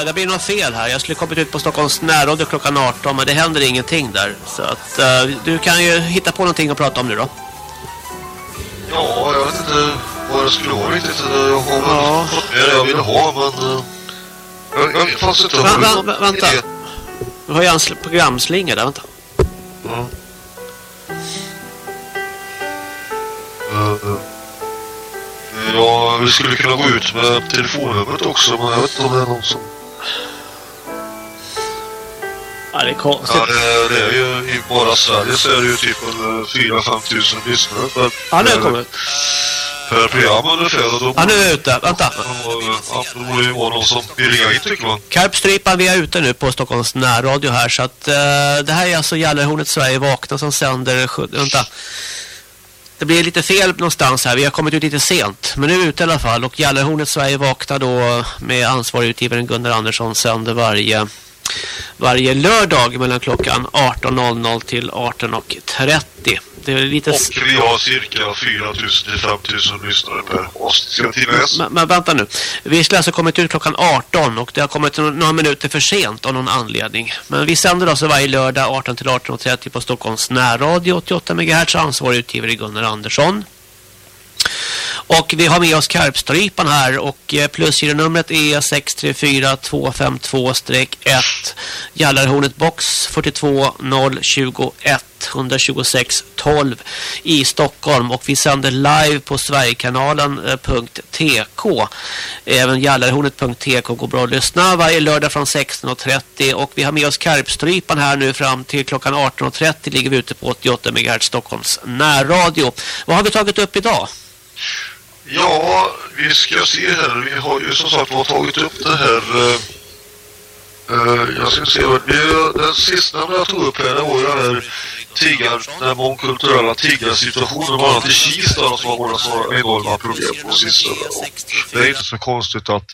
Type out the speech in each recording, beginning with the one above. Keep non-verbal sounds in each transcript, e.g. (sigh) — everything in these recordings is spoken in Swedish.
uh, det blir något fel här. Jag skulle kommit ut på Stockholms närråd klockan 18 men det händer ingenting där. Så att uh, du kan ju hitta på någonting att prata om nu då. Ja, jag vet inte vad det skulle vara riktigt. Jag har ja. fått mer jag ville ha men... Uh, jag, jag fanns inte... Va, va, va, vänta. Du har ju en programslinga där, vänta. Ja. Uh, Ja, vi skulle kunna gå ut med telefonnumret också, men jag vet inte om det är någon som... Ja, det är konstigt. Ja, det, det är ju i bara Sverige så är det ju typ 4-5 tusen lyssnare. För, ja, nu har kommit. Per program ungefär. Och då, ja, nu är vi ute. Vänta. Ja, då borde ju vara någon som vill ringa in tycker man. Karpstrypan, vi är ute nu på Stockholms närradio här. Så att uh, det här är alltså Gällarhornet Sverige Vakna som sänder... Vänta. Det blir lite fel någonstans här. Vi har kommit ut lite sent. Men nu är vi ute i alla fall. Och Gällarhornet Sverige vaknar då med ansvarig utgivaren Gunnar Andersson sänder varje, varje lördag mellan klockan 18.00 till 18.30. Det är lite... Och vi har cirka 4 till 5 000 lyssnare per avsnitt. Men, men vänta nu. Vi skulle alltså kommit ut klockan 18 och det har kommit några minuter för sent av någon anledning. Men vi sänder alltså varje lördag 18 till 18.30 på Stockholms närradio 88 MHz ansvarig utgivare Gunnar Andersson. Och vi har med oss Karpstrypan här och eh, plusgironumret är 634252-1 Jallarhornet box 42021 126 12 i Stockholm och vi sänder live på Sverigekanalen.tk eh, även Jallarhornet.tk går bra att lyssna varje lördag från 16.30 och vi har med oss Karpstrypan här nu fram till klockan 18.30 ligger vi ute på 88 MHz Stockholms närradio. Vad har vi tagit upp idag? Ja, vi ska se här. Vi har ju som sagt tagit upp det här... Uh, jag ska se. Det, den sista jag tog upp här det var ju den här tiggar, den mångkulturella tiggarsituationen bland annat i Kista som har varit så enorma problem på sistone. Det är inte så konstigt att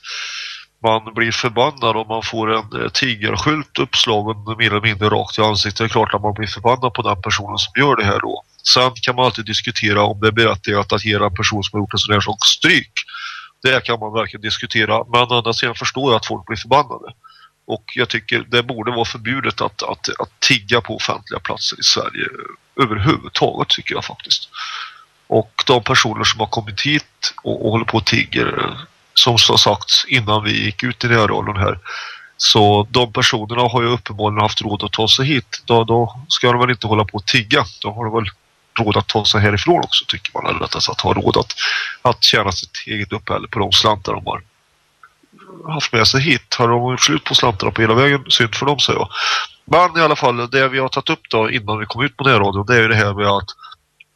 man blir förbannad om man får en eh, tiggarskylt uppslagen mer eller mindre rakt i ansiktet. Det är klart att man blir förbannad på den personen som gör det här då. Sen kan man alltid diskutera om det är berättigat att ge en person som har gjort en sån här sak stryk. Det kan man verkligen diskutera. Men andra sidan förstår jag att folk blir förbannade. Och jag tycker det borde vara förbjudet att, att, att tigga på offentliga platser i Sverige överhuvudtaget tycker jag faktiskt. Och de personer som har kommit hit och, och håller på och tigger som så sagt innan vi gick ut i den här rollen här så de personerna har ju uppenbarligen haft råd att ta sig hit. Då, då ska de väl inte hålla på att tigga. Då har de väl råd att ta sig härifrån också tycker man. Eller rättare sagt ha råd att, att tjäna sitt eget uppehälle på de slantar de har haft med sig hit. Har de gjort slut på slantarna på hela vägen? Synd för dem säger jag. Men i alla fall, det vi har tagit upp då innan vi kom ut på närradion det är ju det här med att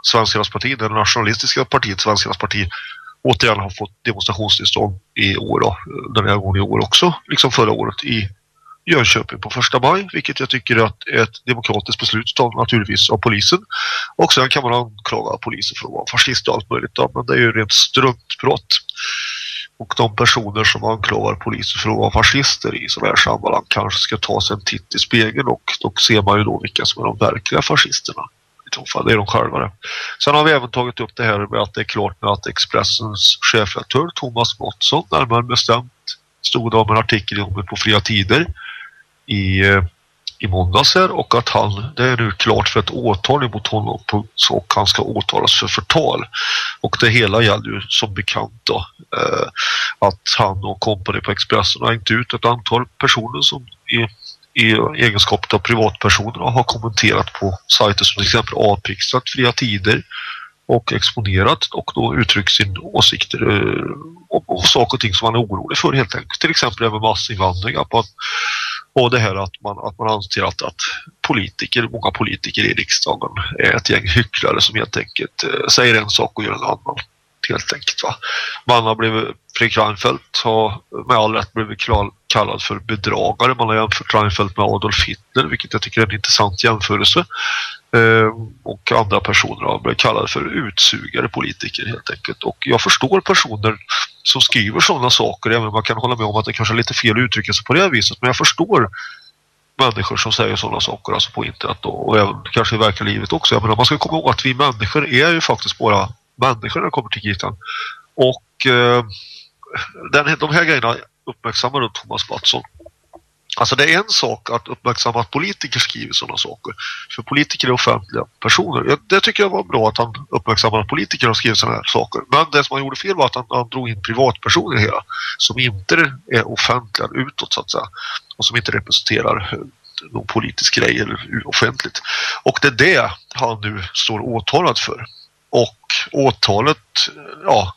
Svenskarnas parti, det nationalistiska partiet Svenskarnas parti återigen har fått demonstrationstillstånd i år då, den här gången i år också, liksom förra året i Jönköping på första maj, vilket jag tycker är ett demokratiskt beslut av, naturligtvis av polisen. Och sen kan man anklaga polisen för att vara fascist och allt möjligt, då, men det är ju rent struntbrott. Och de personer som anklagar polisen för att vara fascister i sådana här sammanhang kanske ska ta sig en titt i spegeln och då ser man ju då vilka som är de verkliga fascisterna. I så fall, det är de själva det. Sen har vi även tagit upp det här med att det är klart med att Expressens chefredaktör Thomas Mattsson, närmare bestämt, stod om en artikel om på fria tider i, eh, i måndags här och att han, det är nu klart för ett åtal mot honom på, så han ska åtalas för förtal. Och det hela gäller ju som bekant då eh, att han och kompani på Expressen har hängt ut ett antal personer som i, i egenskap av privatpersoner har kommenterat på sajter som till exempel Apixat, Fria Tider och exponerat och då uttryckt sin åsikter eh, och om, om saker och ting som man är orolig för helt enkelt. Till exempel över massinvandring. Att man, och det här att man, att man anser att, att politiker, många politiker i riksdagen är ett gäng hycklare som helt enkelt eh, säger en sak och gör en annan. Helt enkelt va. Man har blivit, Fredrik Reinfeldt har med all rätt blivit kallad för bedragare. Man har jämfört Reinfeldt med Adolf Hitler vilket jag tycker är en intressant jämförelse. Eh, och andra personer har blivit kallade för utsugare politiker helt enkelt. Och jag förstår personer som skriver sådana saker, även om man kan hålla med om att det kanske är lite fel att uttrycka sig på det viset. Men jag förstår människor som säger sådana saker alltså på internet då, och även kanske i verkliga livet också. Jag menar, man ska komma ihåg att vi människor är ju faktiskt bara människor när det kommer till kritan. Och eh, den, de här grejerna uppmärksammade Thomas Mattsson Alltså det är en sak att uppmärksamma att politiker skriver sådana saker. För politiker är offentliga personer. Det tycker jag var bra att han uppmärksammade att politiker har skrivit sådana här saker. Men det som han gjorde fel var att han, han drog in privatpersoner i hela. Som inte är offentliga utåt så att säga. Och som inte representerar eh, någon politisk grej eller offentligt. Och det är det han nu står åtalad för. Och åtalet, eh, ja,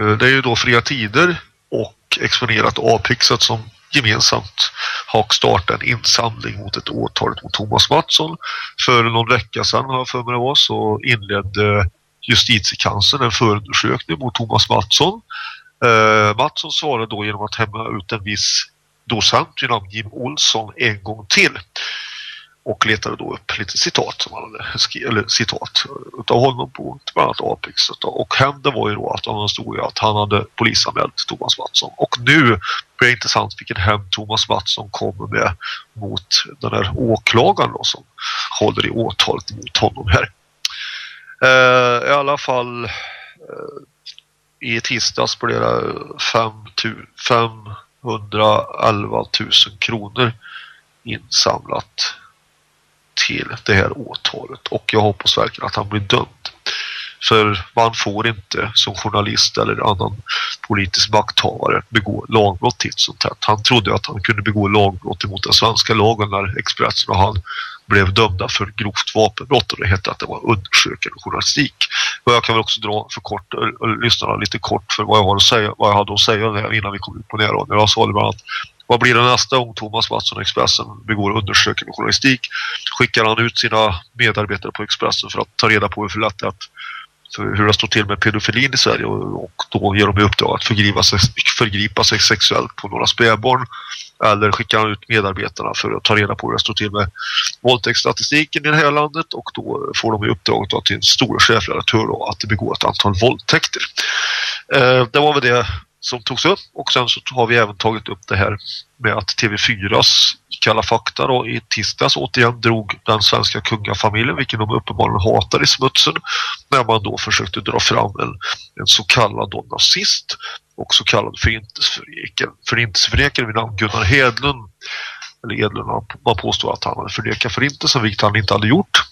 eh, det är ju då fria tider och exponerat avpixat som gemensamt har startat en insamling mot ett åtal mot Thomas Mattsson. För någon vecka sedan har jag för mig det var så inledde justitiekanslern en förundersökning mot Thomas Mattsson. Eh, Mattsson svarade då genom att hämma ut en viss docent vid namn Jim Olsson en gång till och letade då upp lite citat som han hade skrivit, eller citat utav honom på bland annat Apex. Och hände var ju då att han stod att han hade polisanmält Thomas Mattsson. Och nu blir det intressant vilken hämnd Thomas Mattsson kommer med mot den här åklagaren då, som håller i åtalet mot honom här. Eh, I alla fall eh, i tisdags blev det 511 000 kronor insamlat till det här åtalet och jag hoppas verkligen att han blir dömd. För man får inte som journalist eller annan politisk makthavare begå lagbrott till sånt här. Han trodde att han kunde begå lagbrott emot den svenska lagen när Expressen och han blev dömda för grovt vapenbrott och det hette att det var undersökande journalistik. Och jag kan väl också dra för kort, och lyssna lite kort för vad jag, har att säga, vad jag hade att säga innan vi kom ut på närradion. Jag sa det bland annat vad blir det nästa gång Thomas Mattsson Expressen begår undersökning och journalistik? Skickar han ut sina medarbetare på Expressen för att ta reda på hur lätt det är att hur det står till med pedofilin i Sverige och, och då ger de i uppdrag att förgripa sig, förgripa sig sexuellt på några spädbarn eller skickar han ut medarbetarna för att ta reda på hur det står till med våldtäktsstatistiken i det här landet och då får de i uppdrag till en stor chefredaktör att begå ett antal våldtäkter. Eh, det var väl det som togs upp. Och sen så har vi även tagit upp det här med att TV4s Kalla fakta då i tisdags återigen drog den svenska kungafamiljen vilken de uppenbarligen hatar i smutsen när man då försökte dra fram en, en så kallad då nazist och så kallad förintelseförnekare. Vid namn Gunnar Hedlund eller Edlund, man påstår att han hade förnekat förintelsen vilket han inte hade gjort.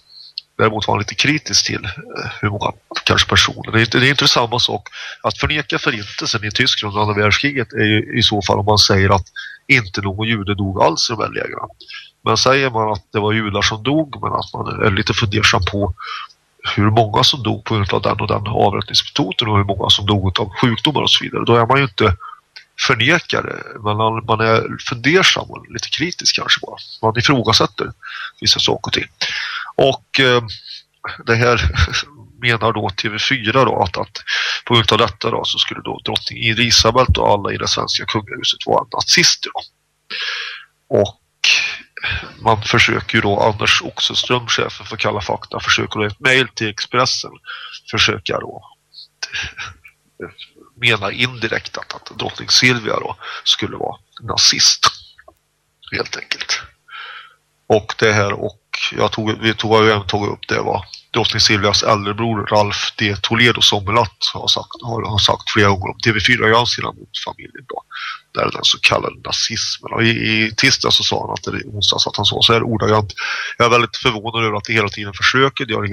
Däremot var han lite kritisk till eh, hur många kanske personer. Det är, inte, det är inte samma sak. Att förneka förintelsen i Tyskland under andra världskriget är ju i så fall om man säger att inte någon jude dog alls i de här lägren. Men säger man att det var judar som dog men att man är lite fundersam på hur många som dog på grund av den och den avrättningsmetoden och hur många som dog av sjukdomar och så vidare. Då är man ju inte förnekare men man är fundersam och lite kritisk kanske bara. Man ifrågasätter vissa saker och ting. Och eh, det här (laughs) menar då TV4 då att, att på grund av detta då så skulle då drottning Elisabeth och alla i det svenska kungahuset vara nazister då. Och man försöker ju då, Anders Oxenström, chefen för Kalla fakta, försöker då ett mejl till Expressen försöka då (laughs) menar indirekt att, att drottning Silvia då skulle vara nazist helt enkelt. Och det här och jag tog, vi tog, jag även upp det var drottning Silvias äldrebror Ralf D. Toledo Sommerlatt har sagt, har, har sagt flera gånger om TV4-granskningarna mot familjen då. Där den så kallade nazismen. Och i, i tisdag så sa han att det onsdags att han sa så här ordagrant. Jag är väldigt förvånad över att det hela tiden försöker. Jag har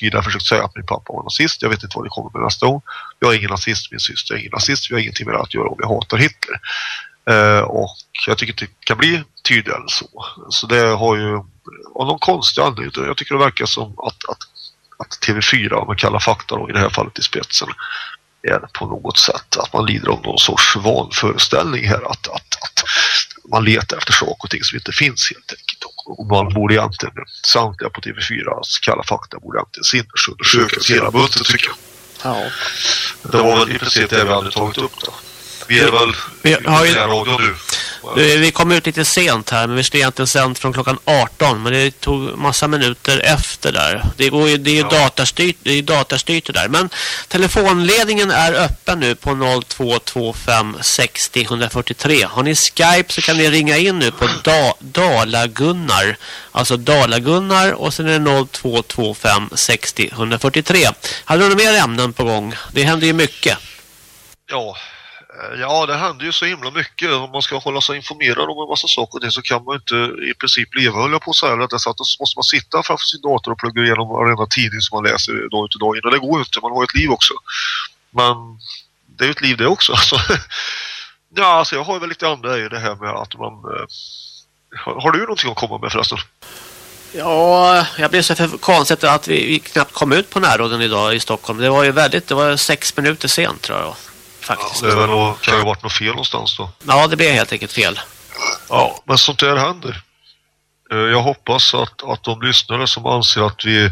tidigare försökt säga att min pappa var nazist. Jag vet inte vad det kommer med nästa gång. Jag är ingen nazist, min syster är ingen nazist. Vi har ingenting med det att göra om jag hatar Hitler. Eh, och jag tycker det kan bli tydligare än så. Så det har ju av någon konstig anledning. Jag tycker det verkar som att, att, att TV4 med Kalla fakta då, i det här fallet i spetsen är på något sätt att man lider av någon sorts vanföreställning här att, att, att man letar efter saker och ting som inte finns helt enkelt. Och man borde egentligen, samtliga på TV4 Kalla fakta borde egentligen sinnesundersöka hela bunten tycker jag. Ja. Det var väl i princip det vi hade tagit upp då. Vi är väl vi har ju, radion nu. Vi kom ut lite sent här men vi skulle egentligen sänt från klockan 18 men det tog massa minuter efter där. Det, går ju, det är ju ja. datastyrt, det är datastyrt det där. Men telefonledningen är öppen nu på 0225 60 143. Har ni Skype så kan ni ringa in nu på da, Dalagunnar. Alltså Dalagunnar och sen är det 0225 60 143. Hade du några mer ämnen på gång? Det händer ju mycket. Ja, Eh, ja, det händer ju så himla mycket. Om man ska hålla sig informerad om en massa saker det så kan man inte i princip leva, höll jag på att säga. Rättare sagt, så måste man sitta framför sin dator och plugga igenom varenda tidning som man läser dag ut och dag in. Och det går ju inte, man har ett liv också. Men det är ju ett liv det också. (laughs) Alltså, ja, alltså jag har väl lite andra i det här med att man... Eh, har du någonting att komma med förresten? Ja, jag blev så förvånad konstigt att vi, vi knappt kom ut på närråden idag i Stockholm. Det var ju väldigt, det var sex minuter sent tror jag faktiskt. Ja, det är väl, kan ju ha varit något fel någonstans då. Ja, det blev helt enkelt fel. Ja, men sånt där händer. Eh, jag hoppas att, att de lyssnare som anser att vi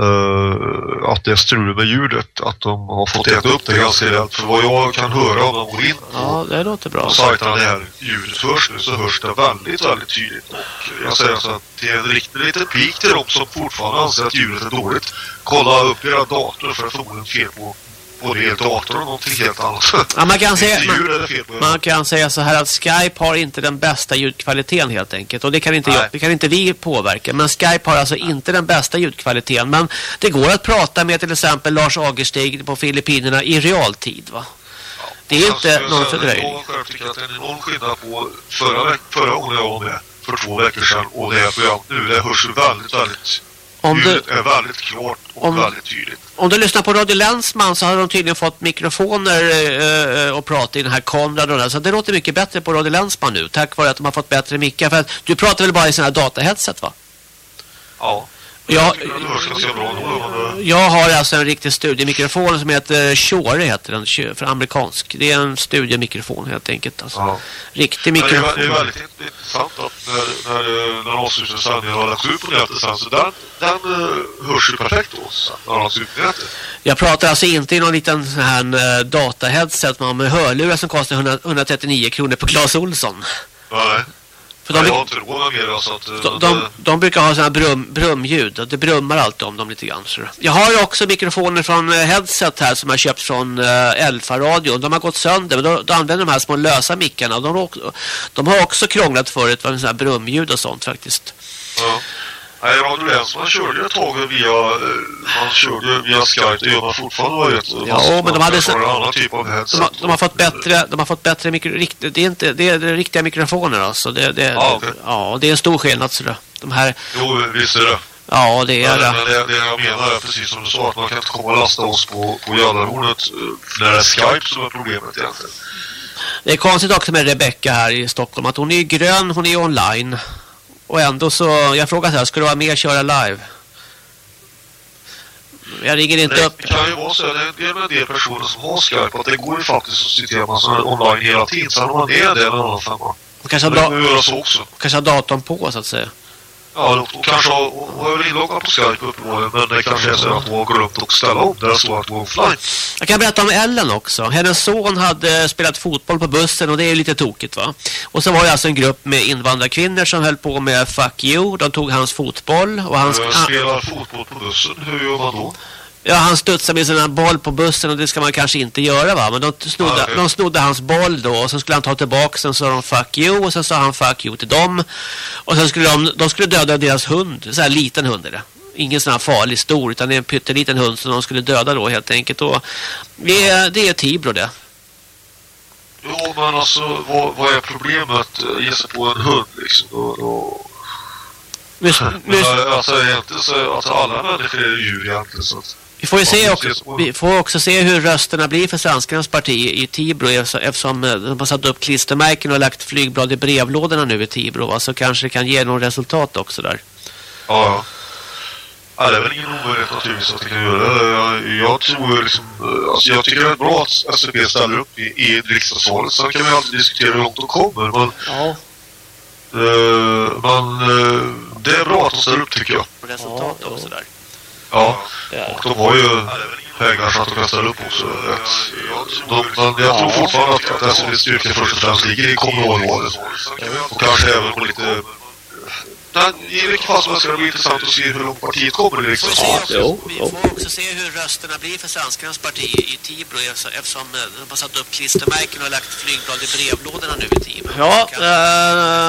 Uh, att det är strul med ljudet att de har fått äta upp det ganska rejält för vad jag kan höra om de går in ja, det låter bra. på sajterna där ljudet hörs nu så hörs det väldigt väldigt tydligt och jag säger så att det är en riktig liten pik till dem som fortfarande anser att ljudet är dåligt kolla upp era dator för förmodligen fel på både er dator och någonting helt annat. Ja, man, kan säga, man, man, kan säga så här att Skype har inte den bästa ljudkvaliteten helt enkelt. Och det kan inte, jag, det kan inte vi påverka. Men Skype har alltså inte den bästa ljudkvaliteten. Men det går att prata med till exempel Lars Agerstig på Filippinerna i realtid va? det är inte någon fördröjning. Jag själv tycker att det är en enorm skillnad på förra, förra gången jag var med för två veckor sedan och det här programmet nu. Det hörs väldigt, väldigt om du, är väldigt klart och om, väldigt tydligt. Om du lyssnar på Radio Länsman så har de tydligen fått mikrofoner eh, och prata i den här kameran och där. Så det låter mycket bättre på Radio Länsman nu. Tack vare att de har fått bättre mickar. För att du pratar väl bara i sina dataheadset va? Ja. Jag, jag har alltså en riktig studiemikrofon som heter Shure heter den för amerikansk. Det är en studiemikrofon helt enkelt alltså. Ja. Riktig mikrofon. Det är, väldigt intressant att när, när, när avslutningssändningen har lagts ut på nätet sen så den, den hörs ju perfekt då när den ut på nätet. Jag pratar alltså inte i någon liten sån här dataheadset med hörlurar som kostar 100, 139 kronor på Clas Olsson. Nej. För de, ja, jag mer alltså att, de, de, de, brukar ha sådana brum, brumljud. Det brummar alltid om dem lite grann. Jag har också mikrofoner från eh, headset här som jag köpt från uh, Elfa Radio. De har gått sönder. Men då, då använder de här små lösa mickarna. De, de har också krånglat förut med sådana här brumljud och sånt faktiskt. Ja. Nej, Radio Länsman körde ett tag via, eh, man körde via Skype, det gör man fortfarande vet Ja, men de hade så, en annan typ av headset. De, har, de har fått bättre, de har fått bättre mikro, rikt, det är inte, det är, riktiga mikrofoner alltså. Det, det, ja, okay. ja, det är en stor skillnad så De här... Jo, visst är det. Ja, det är det. Men det, det jag menar är precis som du sa, att man kan inte komma och lasta oss på, på Jallarhornet eh, när det är Skype som är problemet egentligen. Det är konstigt också med Rebecca här i Stockholm, att hon är grön, hon är online. Och ändå så, jag frågar så här, ska du vara med och köra live? Jag ringer inte det upp. Det kan ju vara så, det är en del personer som har Skype, att det går ju faktiskt att sitta man online hela tiden. Sen om man är det eller annan femma. Och kanske, ha kanske ha datorn på så att säga. Ja, hon kanske har, har väl inloggad på Skype uppenbarligen, men det kanske är så att hon har glömt att ställa om det så att hon offline. Jag kan berätta om Ellen också. Hennes son hade spelat fotboll på bussen och det är lite tokigt va. Och så var det alltså en grupp med invandrarkvinnor som höll på med fuck you. De tog hans fotboll och han... Spelar fotboll på bussen, hur gör man då? Ja, han studsade med sin boll på bussen och det ska man kanske inte göra va. Men de snodde, okay. de snodde hans boll då och så skulle han ta tillbaka sen sa de fuck you och sen sa han fuck you till dem. Och sen skulle de, de skulle döda deras hund, så här liten hund är det. Ingen sån här farlig stor utan det är en pytteliten hund som de skulle döda då helt enkelt. Och det, är, det är Tibro det. Jo, men alltså vad, vad är problemet? Ge sig på en hund liksom. Och, (laughs) och... Men, men, alltså, inte så, alltså alla människor är djur egentligen så att... Vi får, ju se också, vi får också se hur rösterna blir för svenskarnas parti i Tibro eftersom eh, de har satt upp klistermärken och lagt flygblad i brevlådorna nu i Tibro va? så kanske det kan ge någon resultat också där. Ja, ja. det är väl ingen omöjlighet naturligtvis att det kan göra det. Jag, jag tror liksom, eh, alltså jag tycker det är bra att SCP ställer upp i, i riksdagsvalet. Sen kan vi alltid diskutera hur långt de kommer. Men, ja. Uh, men uh, det är bra att de ställer upp tycker jag. Resultat ja, också där. Ja, och de har ju pengar så att de kan ställa upp också. De, men jag tror fortfarande att, att SVs styrka först och främst ligger i kommunalvalet. Och kanske även på lite i vilket fall som ska det bli intressant att se hur långt partiet kommer i riksdagen. Jo, vi får också se hur rösterna blir för svenskarnas parti i Tibro eftersom eh, de har satt upp klistermärken och lagt flygblad i brevlådorna nu i Tibro. Ja,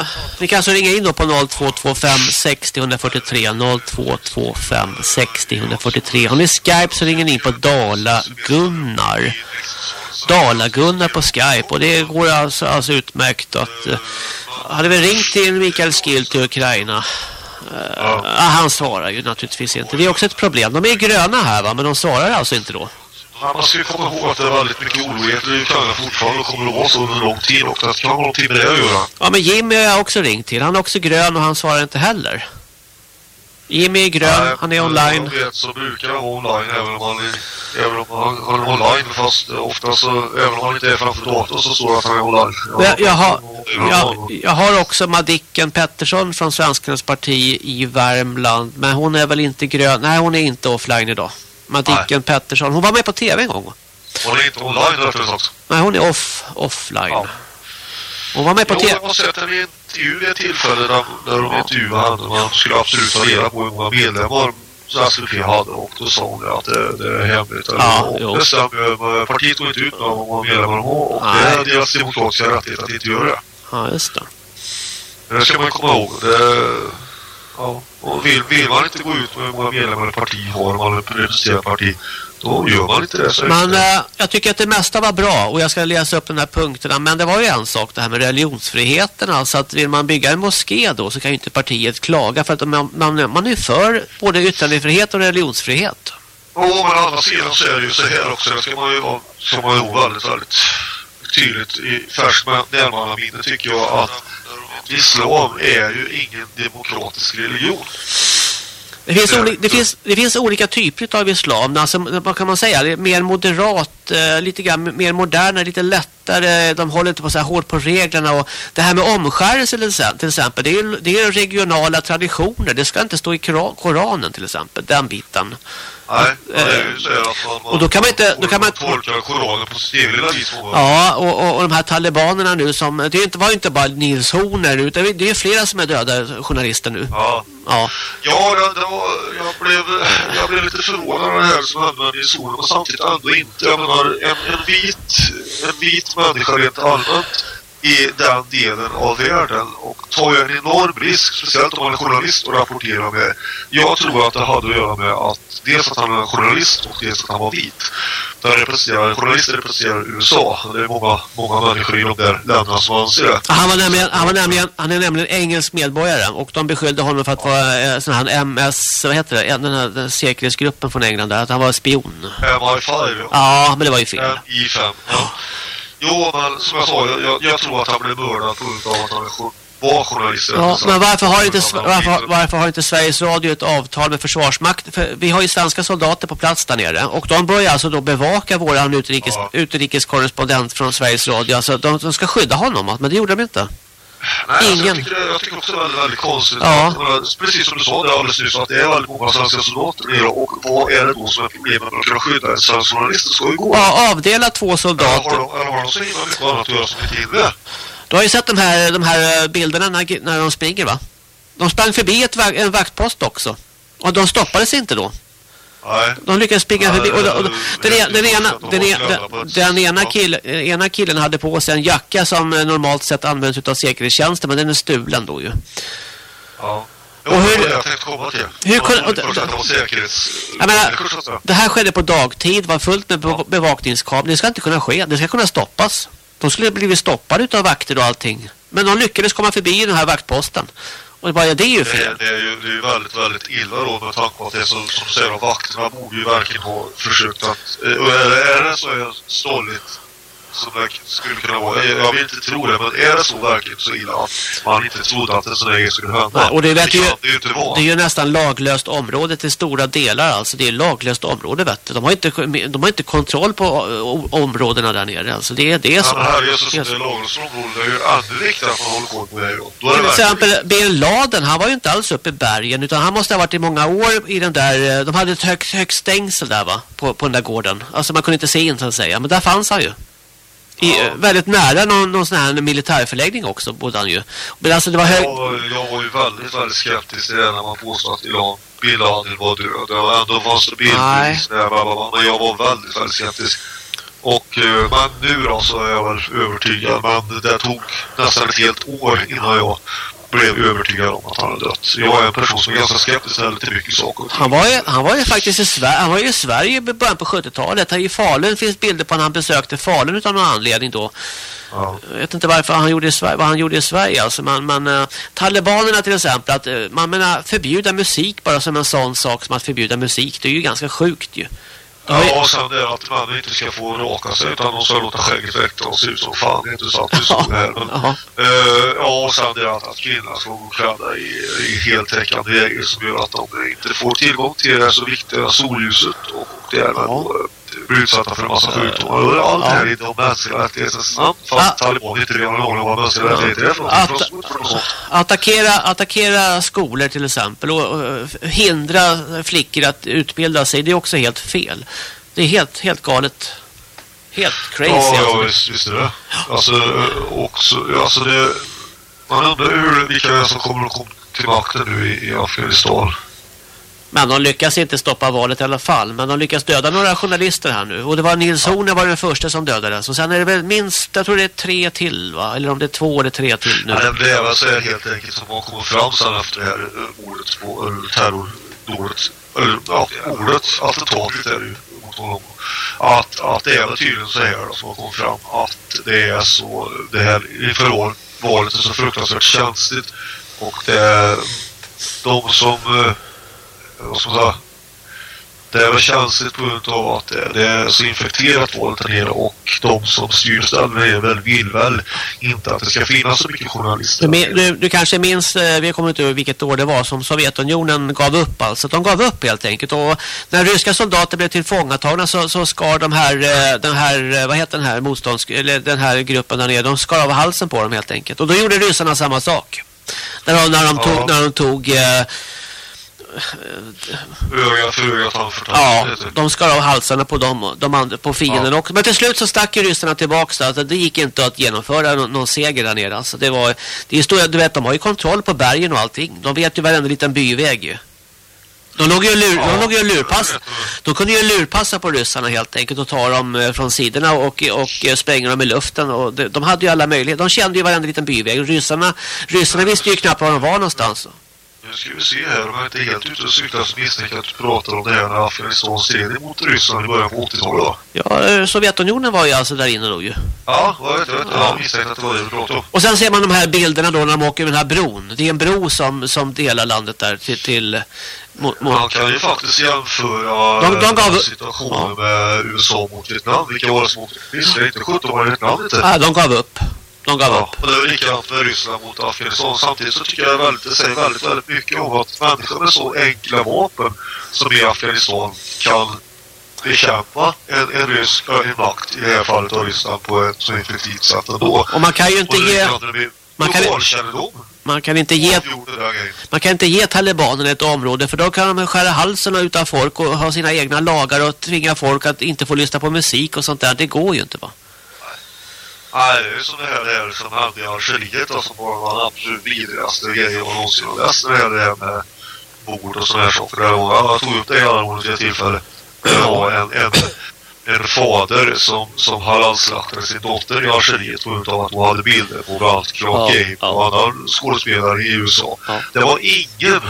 uh, ni kan alltså ringa in då på 0225 60 143 0225 60 143. Har ni Skype så ringer ni in på Dala Gunnar. Dala-Gunnar på Skype och det går alltså, alltså utmärkt att uh, hade vi ringt till Mikael Skill till Ukraina uh, ja. han svarar ju naturligtvis inte. Det är också ett problem. De är gröna här va, men de svarar alltså inte då. Man ska komma ihåg att det är väldigt mycket oroligheter i Ukraina fortfarande och kommer att vara så under lång tid och det kan ha någonting med det att göra. Ja, men Jimmy har jag också ringt till. Han är också grön och han svarar inte heller. Jimmy är grön, Nej, han är online. Jag vet så brukar han vara online även om han är, även om han, han är online fast ofta så även om han inte är framför datorn så står det att han är online. Jag, jag, jag, har, jag, jag har också Madicken Pettersson från Svenskarnas parti i Värmland men hon är väl inte grön. Nej, hon är inte offline idag. Madicken Pettersson. Hon var med på tv en gång. Hon är inte online rättare sagt. Nej, hon är off, offline. Ja. Hon var med på tv. Jag har sett en intervju vid ett tillfälle där, där de intervjuade henne. Man skulle absolut ta reda på hur många medlemmar SVP hade och då sa hon att det, det är hemligt. Ja, det stämmer. Partiet går inte ut med hur många medlemmar de har och Nej. det är deras demokratiska rättighet att inte göra det. Ja, just det. Det ska man komma ihåg. Det, ja. Och vill, vill man inte gå ut med hur många medlemmar ett parti har, om man representerar parti, då gör man inte det. Så men äh, jag tycker att det mesta var bra och jag ska läsa upp de här punkterna. Men det var ju en sak, det här med religionsfriheten. Alltså att vill man bygga en moské då så kan ju inte partiet klaga. För att man, man, man är för både yttrandefrihet och religionsfrihet. Ja, men å andra sidan så är det ju så här också. Det ska man ju vara, som man ju väldigt, väldigt tydligt i färskt närmannaminne tycker jag att islam är ju ingen demokratisk religion. Det finns, olika, det, finns, det finns olika typer av islam. Alltså, vad kan man säga? Det är mer moderat, eh, lite grann mer moderna, lite lättare. De håller inte på så här hårt på reglerna. Och det här med omskärelse till exempel, det är, det är regionala traditioner. Det ska inte stå i Koranen till exempel, den biten. Nej, ju så att man, och då kan man inte... Då kan man tolka Koranen på eget vis. Ja, och, och, och de här talibanerna nu som... Det inte, var ju inte bara Nils Horner utan det är flera som är döda journalister nu. Ja. Ja, ja det, det var, jag, blev, jag blev lite förvånad av det här som hände med Nils Horner men samtidigt ändå inte. Jag menar, en, en, vit, en vit människa rent allmänt i den delen av världen och tar ju en enorm risk, speciellt om man är journalist och rapporterar med. Jag tror att det hade att göra med att dels att han är journalist och dels att han var vit. Den representerar, journalister representerar USA. Det är många, många människor i de där länderna som anser det. Han, var nämligen, han, var nämligen, han är nämligen engelsk medborgare och de beskyllde honom för att vara eh, sån här MS, vad heter det, den här den säkerhetsgruppen från England där, att han var spion. MI5, ja. Ja, men det var ju fel. MI5, ja. Jo, men som jag sa, jag, jag tror att han blev mördad på grund av att han var journalist. Ja, men varför har, inte, varför, varför har inte Sveriges Radio ett avtal med Försvarsmakten? För vi har ju svenska soldater på plats där nere. Och de börjar alltså då bevaka våran utrikes, ja. utrikeskorrespondent från Sveriges Radio. Alltså de, de ska skydda honom, men det gjorde de inte. Nej, Ingen. Alltså, jag, tycker, jag tycker också det är väldigt, väldigt konstigt. Ja. Att, precis som du sa det alldeles nyss, att det är väldigt många svenska soldater. Och vad är det då som är problemet med att kunna skydda en svensk journalist? Det ska ju gå. Ja, avdela två soldater. Eller har de, eller har de så himla mycket annat att göra som inte hinner? Du har ju sett de här, de här bilderna när, när de springer va? De sprang förbi ett, en vaktpost också. Och de stoppades inte då. Nej. De lyckades springa förbi. Och, och, och, den, ena, den, ena, den, den, den ena, kill, ena killen hade på sig en jacka som normalt sett används av säkerhetstjänsten. Men den är stulen då ju. Ja. Och hur, jag tänkte komma till. Hur kunde, och, jag menar, det här skedde på dagtid. var fullt med bevakningskameror. Det ska inte kunna ske. Det ska kunna stoppas. De skulle blivit stoppade av vakter och allting. Men de lyckades komma förbi den här vaktposten. Och bara, det är ju fel. Det, det, är ju, det är ju väldigt, väldigt illa då med tanke på att det är så, som du säger, vakterna borde ju verkligen ha försökt att... Och är, är det så stolligt som det skulle kunna vara. Jag, vill inte tro det, men är det så verkligen så illa att man inte trodde att en sån här grej skulle hända? Nej, och det, vet det, ju, det, ju det är ju nästan laglöst område till stora delar. Alltså det är laglöst område, vet du. De har inte, de har inte kontroll på områdena där nere. Alltså det, det är så. Ja, det här är så som det är laglöst område. Det är ju ännu viktigare att man håller koll på det. Då. Till exempel Bin Laden, han var ju inte alls uppe i bergen utan han måste ha varit i många år i den där, de hade ett högt, högt stängsel där va, på, på den där gården. Alltså man kunde inte se in så att säga, men där fanns han ju. I, ja. väldigt nära någon, någon sån här militärförläggning också bodde han ju. Men alltså det var hög... jag, jag var ju väldigt, väldigt skeptisk till det när man påstod att Ilan Bin Laden var död. Det var ändå fanns det bildbevis men jag var väldigt, väldigt skeptisk. Och eh, men nu då så är jag väl övertygad men det tog nästan ett helt år innan jag blev övertygad om att han hade dött. Jag är en person som är ganska skeptisk till mycket saker. Han var ju, han var ju faktiskt i Sverige, han var ju i Sverige i början på 70-talet. Här i Falun finns bilder på när han besökte Falun utan någon anledning då. Ja. Jag vet inte varför han gjorde i Sverige, vad han gjorde i Sverige. Alltså man, man, uh, talibanerna till exempel, att uh, man menar förbjuda musik bara som en sån sak som att förbjuda musik. Det är ju ganska sjukt ju. Ja, och sen det att man inte ska få raka sig utan de ska låta skägget växa och se ut som fan. Det är intressant hur stod här. Men, uh, ja, och sen det att, att kvinnor ska gå klädda i, i heltäckande läger som gör att de inte får tillgång till det så viktiga solljuset och, och därmed ja blir utsatta för en massa sjukdomar. Och allt det här i de mänskliga rättigheternas namn. Fast taliban inte redan har vad mänskliga rättigheter är för något. Attackera, attackera skolor till exempel och, och hindra flickor att utbilda sig. Det är också helt fel. Det är helt, helt galet. Helt crazy. Ja, alltså. ja visst, visst är det. Alltså, också, alltså det, man undrar hur, vilka är som kommer att komma till makten nu i, i Afghanistan. Men de lyckas inte stoppa valet i alla fall. Men de lyckas döda några journalister här nu. Och det var Nils Horner var den första som dödades. Och sen är det väl minst, jag tror det är tre till va? Eller om det är två eller tre till nu. Ja, det blev alltså helt enkelt som har kommit fram sen efter det här eh, mordet på terrordådet. Eller ja, mordet, attentatet är det ju mot honom. Att, att det är väl tydligen så här då, som har kommit fram. Att det är så, det här inför valet är så fruktansvärt känsligt. Och det är de som ska man säga, det är väl känsligt på grund av att det är så infekterat våld där nere och de som styr ställen väl vill väl inte att det ska finnas så mycket journalister. Du, du, du kanske minns, eh, vi kommer inte ihåg vilket år det var som Sovjetunionen gav upp alltså. De gav upp helt enkelt och när ryska soldater blev tillfångatagna så, så skar de här, eh, den här, eh, vad heter den här motstånds, eller den här gruppen där nere, de skar av halsen på dem helt enkelt. Och då gjorde ryssarna samma sak. När de, när de ja. tog, när de tog öga för öga, tand för tand. Ja, de skar av halsarna på dem, de andra, på fienden ja. också. Men till slut så stack ju ryssarna tillbaka. Alltså, det gick inte att genomföra någon, någon seger där nere. Alltså, det var, det är stora, du vet, de har ju kontroll på bergen och allting. De vet ju varenda liten byväg ju. De låg ju lur, ja, de låg ju lurpassa. De kunde ju lurpassa på ryssarna helt enkelt och ta dem eh, från sidorna och, och eh, spränga dem i luften. Och de, de hade ju alla möjligheter. De kände ju varenda liten byväg. Ryssarna, ryssarna visste ju knappt var de var någonstans. Nu ska vi se här, om jag inte är helt ute och cyklar så misstänker att du pratar om det här när Afghanistan stred mot Ryssland i början på 80-talet Ja, eh, Sovjetunionen var ju alltså där inne då ju. Ja, jag vet, jag vet. Jag misstänkte att det var det du pratade om. Och sen ser man de här bilderna då när de åker med den här bron. Det är en bro som, som delar landet där till... till mot, mot. Man kan ju faktiskt jämföra de, de gav... situationen ja. med USA mot Vietnam. Vilka var det som åkte? Visst, det är inte 17 var Vietnam inte. Nej, de gav upp. De gav ja, upp. och det är likadant med Ryssland mot Afghanistan. Samtidigt så tycker jag väldigt, det säger väldigt, väldigt mycket om att människor med så enkla vapen som i Afghanistan kan bekämpa en, en rysk en makt, i det här fallet av Ryssland, på ett så effektivt sätt ändå. Och man kan ju inte ge... Man kan, man kan inte ge man kan inte ge talibanerna ett område för då kan de skära halsen utan folk och ha sina egna lagar och tvinga folk att inte få lyssna på musik och sånt där. Det går ju inte va? Nej, det är som det här, här som hände i Algeriet då, som var den absolut vidrigaste grejen jag någonsin har läst. Det här, det här med mord och sådana här saker. Jag tog upp det i alla olika tillfällen. Det var en, en, en fader som, som halal-slaktade sin dotter i Algeriet på grund av att hon hade bilder på bland annat Clark ja, Gable ja. och andra skådespelare i USA. Ja. Det var ingen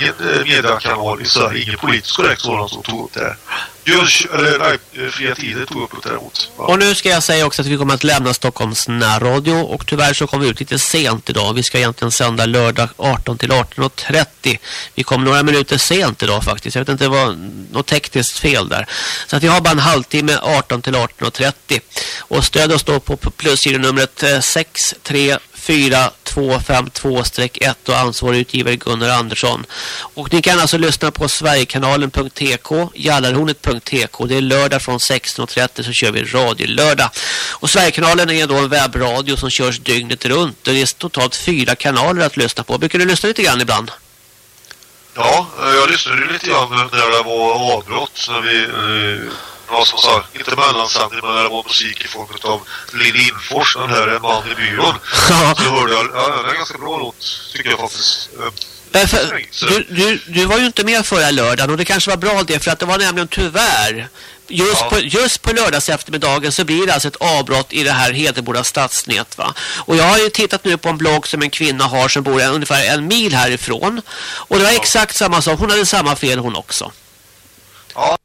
ingen eh, mediekanal i Sverige, ingen politiskt korrekt sådan som tog upp det här. Just, eller nej, eh, Fria Tider tog upp det däremot. Ja. Och nu ska jag säga också att vi kommer att lämna Stockholms närradio och tyvärr så kommer vi ut lite sent idag. Vi ska egentligen sända lördag 18 till 18.30. Vi kom några minuter sent idag faktiskt. Jag vet inte, det var något tekniskt fel där. Så att vi har bara en halvtimme 18 till 18.30. Och stöd oss då på plusgironumret 6, eh, 3 4252-1 och ansvarig utgivare Gunnar Andersson. Och ni kan alltså lyssna på Sverigekanalen.tk, Jallarhornet.tk. Det är lördag från 16.30 så kör vi radio lördag. Och Sverigekanalen är då en webbradio som körs dygnet runt. Det är totalt fyra kanaler att lyssna på. Brukar du lyssna lite grann ibland? Ja, jag lyssnade lite grann när det var avbrott Så vi... Eh, det var som sagt inte mellansändning men det var musik i form av Linn Infors, den här En man i byrån. Så hörde jag, ja den är ganska bra låt tycker jag faktiskt. För, du, du, du var ju inte med förra lördagen och det kanske var bra det för att det var nämligen tyvärr just, ja. på, just på lördags eftermiddagen så blir det alltså ett avbrott i det här Hedeboda stadsnät va. Och jag har ju tittat nu på en blogg som en kvinna har som bor ungefär en mil härifrån. Och det var ja. exakt samma sak. Hon hade samma fel hon också. Ja.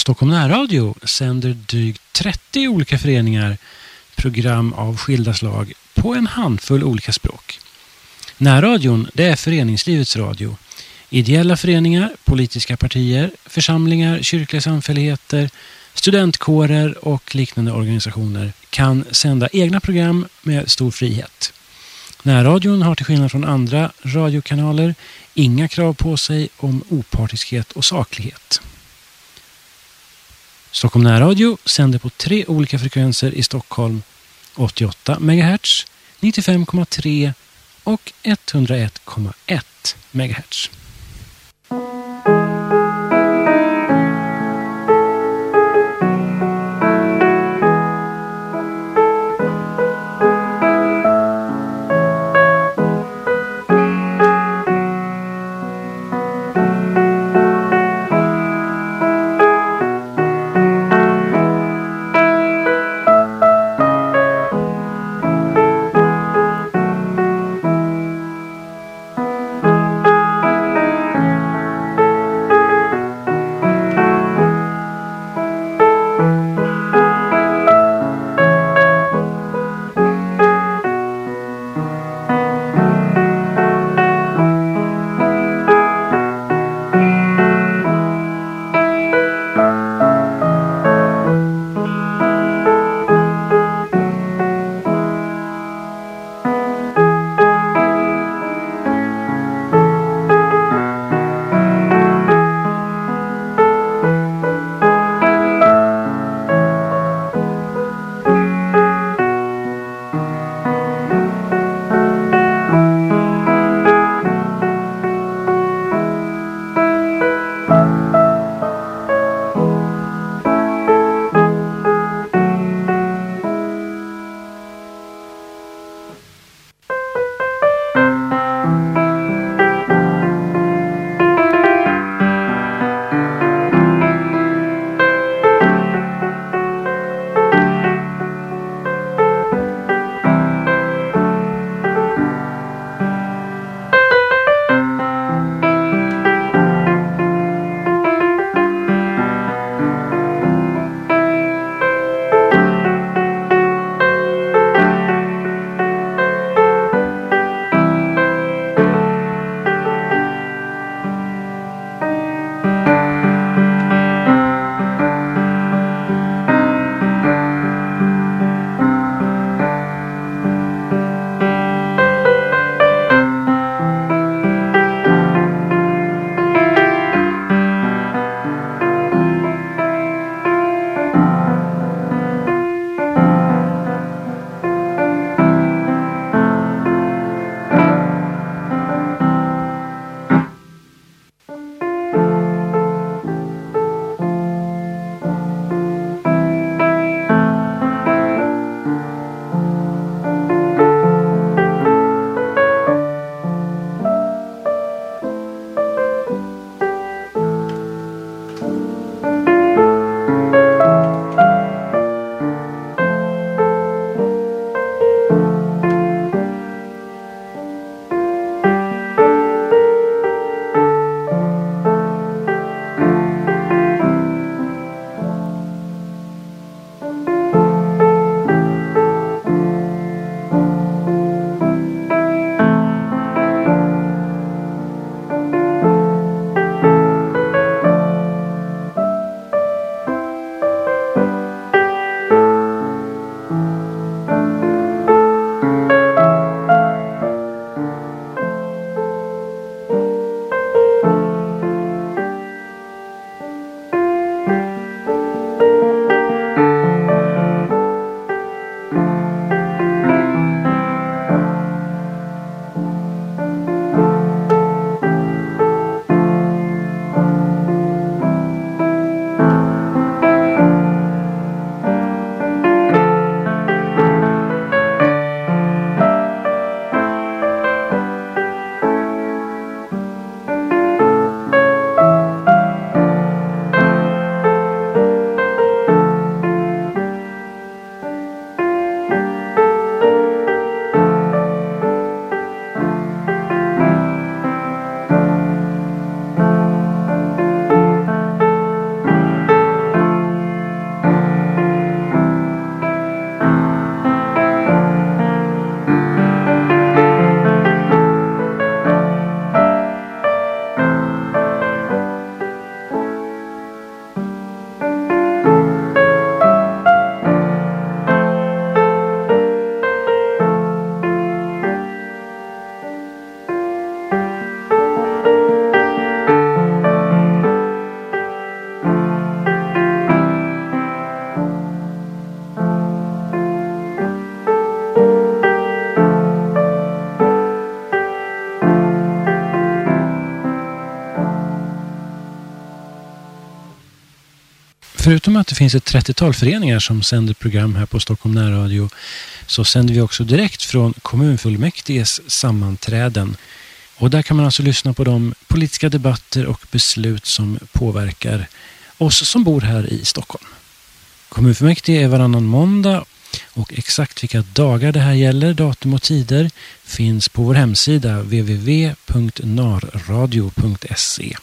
Stockholm närradio sänder drygt 30 olika föreningar program av skilda slag på en handfull olika språk. Närradion det är föreningslivets radio. Ideella föreningar, politiska partier, församlingar, kyrkliga samfälligheter, studentkårer och liknande organisationer kan sända egna program med stor frihet. Närradion har till skillnad från andra radiokanaler inga krav på sig om opartiskhet och saklighet. Stockholm närradio sänder på tre olika frekvenser i Stockholm 88 MHz, 95,3 och 101,1 MHz. Förutom att det finns ett 30-tal föreningar som sänder program här på Stockholm närradio så sänder vi också direkt från kommunfullmäktiges sammanträden. Och där kan man alltså lyssna på de politiska debatter och beslut som påverkar oss som bor här i Stockholm. Kommunfullmäktige är varannan måndag och exakt vilka dagar det här gäller, datum och tider, finns på vår hemsida www.narradio.se.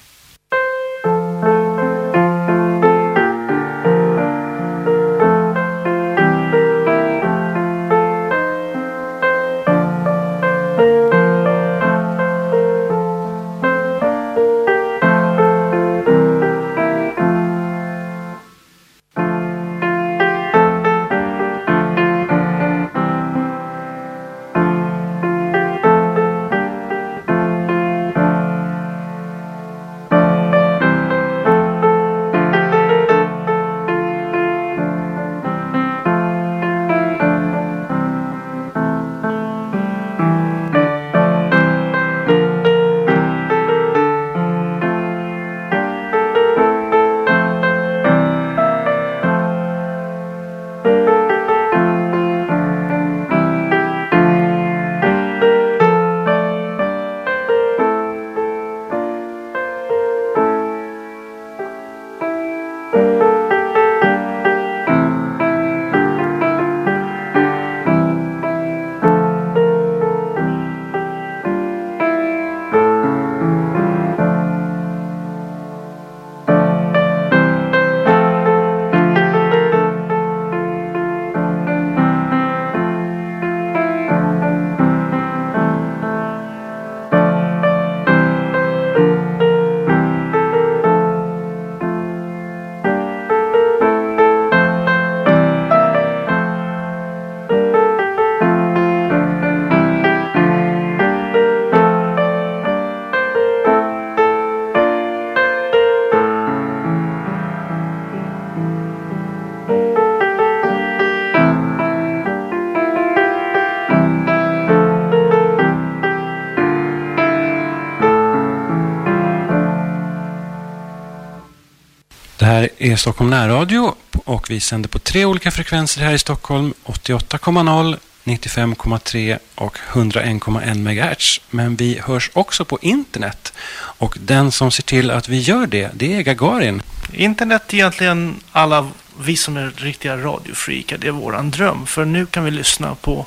är Stockholm närradio och vi sänder på tre olika frekvenser här i Stockholm. 88,0, 95,3 och 101,1 MHz. Men vi hörs också på internet. Och den som ser till att vi gör det, det är Gagarin. Internet är egentligen alla vi som är riktiga radiofreakar. Det är våran dröm. För nu kan vi lyssna på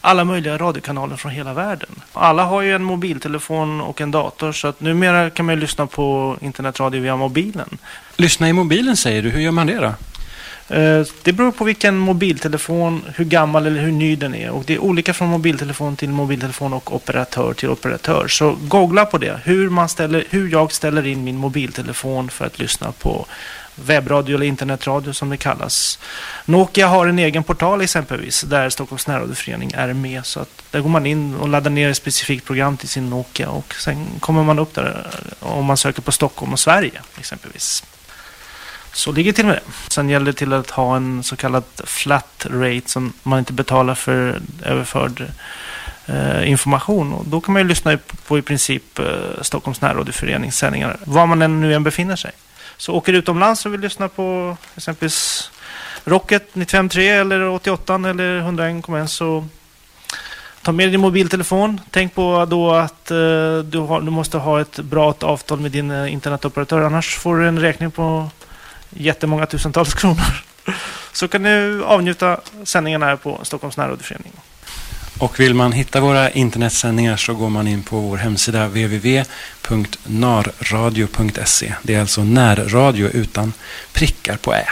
alla möjliga radiokanaler från hela världen. Alla har ju en mobiltelefon och en dator så att numera kan man ju lyssna på internetradio via mobilen. Lyssna i mobilen säger du, hur gör man det då? Eh, det beror på vilken mobiltelefon, hur gammal eller hur ny den är. Och det är olika från mobiltelefon till mobiltelefon och operatör till operatör. Så googla på det. Hur, man ställer, hur jag ställer in min mobiltelefon för att lyssna på webbradio eller internetradio som det kallas. Nokia har en egen portal exempelvis där Stockholms närradioförening är med. Så att där går man in och laddar ner ett specifikt program till sin Nokia och sen kommer man upp där eh, om man söker på Stockholm och Sverige exempelvis. Så ligger det till med det. Sen gäller det till att ha en så kallad flat rate som man inte betalar för överförd eh, information. Och då kan man ju lyssna på i princip eh, Stockholms närradioförenings sändningar var man än nu än befinner sig. Så åker du utomlands och vill lyssna på exempelvis Rocket 95.3 eller 88 eller 101.1 så ta med din mobiltelefon. Tänk på då att eh, du, har, du, måste ha ett bra avtal med din eh, internetoperatör annars får du en räkning på jättemånga tusentals kronor. Så kan du avnjuta sändningarna här på Stockholms närradioförening. Och vill man hitta våra internetsändningar så går man in på vår hemsida www.narradio.se. Det är alltså närradio utan prickar på ä.